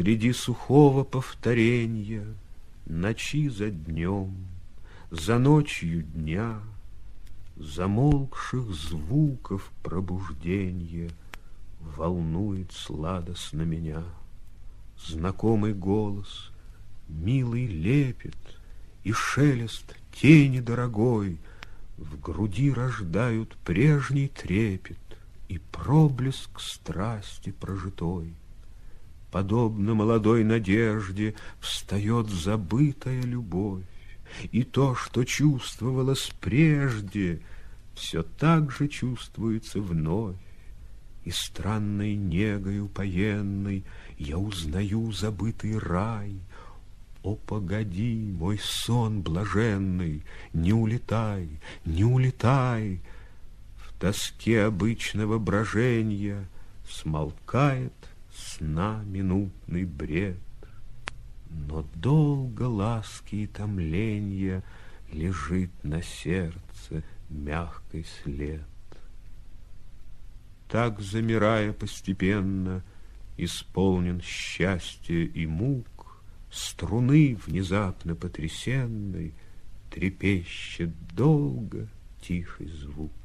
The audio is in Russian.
Среди сухого повторения Ночи за днем, за ночью дня, Замолкших звуков пробуждения Волнует сладостно меня. Знакомый голос, милый лепет И шелест тени дорогой В груди рождают прежний трепет И проблеск страсти прожитой. Подобно молодой надежде Встает забытая любовь, И то, что чувствовалось прежде, Все так же чувствуется вновь. И странной негой упоенной Я узнаю забытый рай. О, погоди, мой сон блаженный, Не улетай, не улетай! В тоске обычного брожения Смолкает сна минутный бред, Но долго ласки и томленья Лежит на сердце мягкий след. Так, замирая постепенно, Исполнен счастья и мук, Струны внезапно потрясенной Трепещет долго тихий звук.